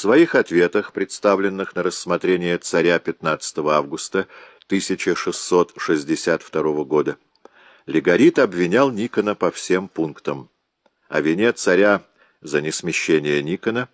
своих ответах, представленных на рассмотрение царя 15 августа 1662 года, Легорит обвинял Никона по всем пунктам. О вине царя за несмещение Никона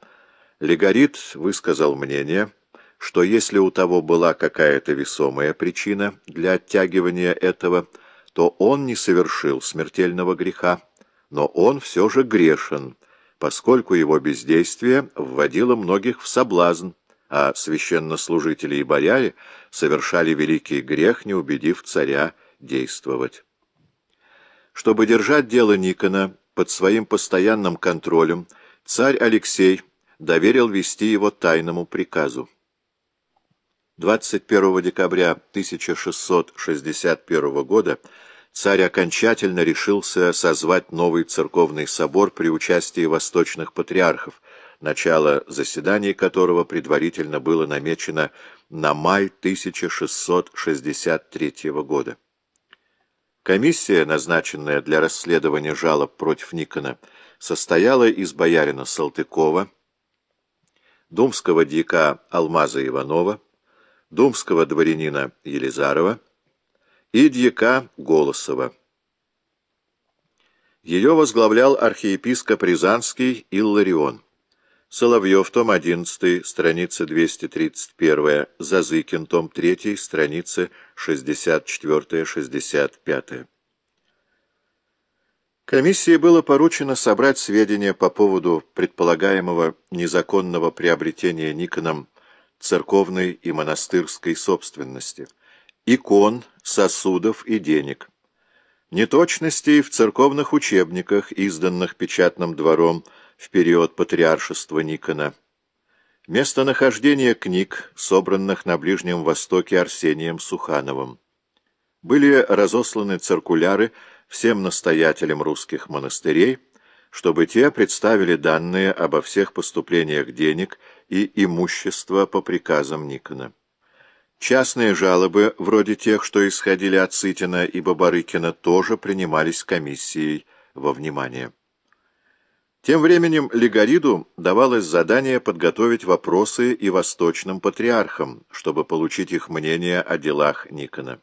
Легорит высказал мнение, что если у того была какая-то весомая причина для оттягивания этого, то он не совершил смертельного греха, но он все же грешен, поскольку его бездействие вводило многих в соблазн, а священнослужители и бояре совершали великий грех, не убедив царя действовать. Чтобы держать дело Никона под своим постоянным контролем, царь Алексей доверил вести его тайному приказу. 21 декабря 1661 года царь окончательно решился созвать новый церковный собор при участии восточных патриархов, начало заседаний которого предварительно было намечено на май 1663 года. Комиссия, назначенная для расследования жалоб против Никона, состояла из боярина Салтыкова, думского дьяка Алмаза Иванова, думского дворянина Елизарова, и дьяка Голосова. Ее возглавлял архиепископ Рязанский Илларион. Соловьев, том 11, страница 231, Зазыкин, том 3, страницы 64-65. Комиссии было поручено собрать сведения по поводу предполагаемого незаконного приобретения Никоном церковной и монастырской собственности – икон, сосудов и денег. Неточностей в церковных учебниках, изданных печатным двором в период патриаршества Никона. Местонахождение книг, собранных на Ближнем Востоке Арсением Сухановым. Были разосланы циркуляры всем настоятелям русских монастырей, чтобы те представили данные обо всех поступлениях денег и имущества по приказам Никона. Частные жалобы, вроде тех, что исходили от Сытина и Бабарыкина, тоже принимались комиссией во внимание. Тем временем Легориду давалось задание подготовить вопросы и восточным патриархам, чтобы получить их мнение о делах Никона.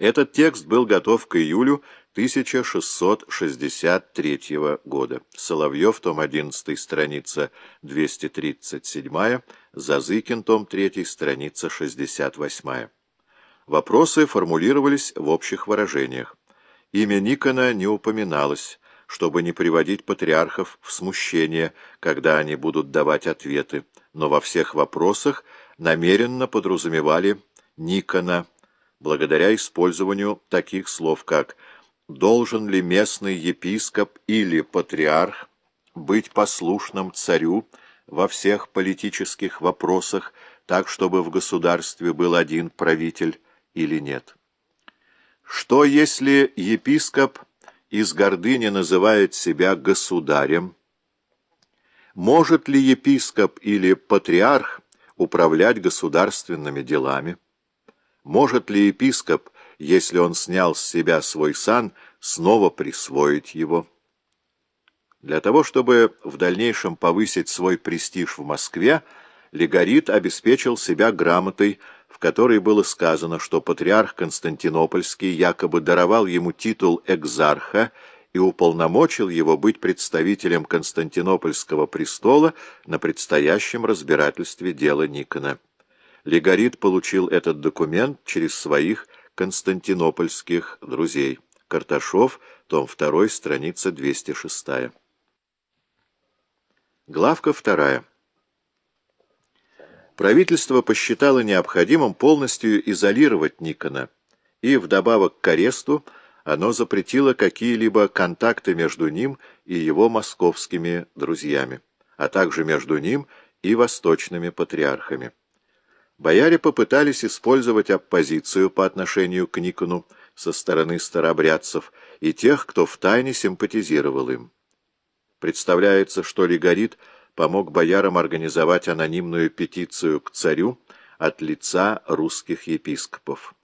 Этот текст был готов к июлю 1663 года. Соловьев, том 11, страница 237, Зазыкин, том 3, страница 68. Вопросы формулировались в общих выражениях. Имя Никона не упоминалось, чтобы не приводить патриархов в смущение, когда они будут давать ответы, но во всех вопросах намеренно подразумевали Никона, благодаря использованию таких слов, как «должен ли местный епископ или патриарх быть послушным царю во всех политических вопросах, так, чтобы в государстве был один правитель или нет». Что, если епископ из гордыни называет себя государем? Может ли епископ или патриарх управлять государственными делами? Может ли епископ, если он снял с себя свой сан, снова присвоить его? Для того, чтобы в дальнейшем повысить свой престиж в Москве, Легорит обеспечил себя грамотой, в которой было сказано, что патриарх Константинопольский якобы даровал ему титул экзарха и уполномочил его быть представителем Константинопольского престола на предстоящем разбирательстве дела Никона. Легорит получил этот документ через своих константинопольских друзей. Карташов, том 2, страница 206. Главка 2. Правительство посчитало необходимым полностью изолировать Никона, и вдобавок к аресту оно запретило какие-либо контакты между ним и его московскими друзьями, а также между ним и восточными патриархами. Бояре попытались использовать оппозицию по отношению к Никону со стороны старобрядцев и тех, кто втайне симпатизировал им. Представляется, что Лигорит помог боярам организовать анонимную петицию к царю от лица русских епископов.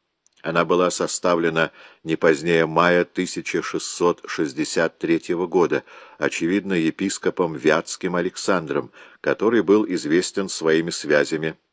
Она была составлена не позднее мая 1663 года, очевидно, епископом Вятским Александром, который был известен своими связями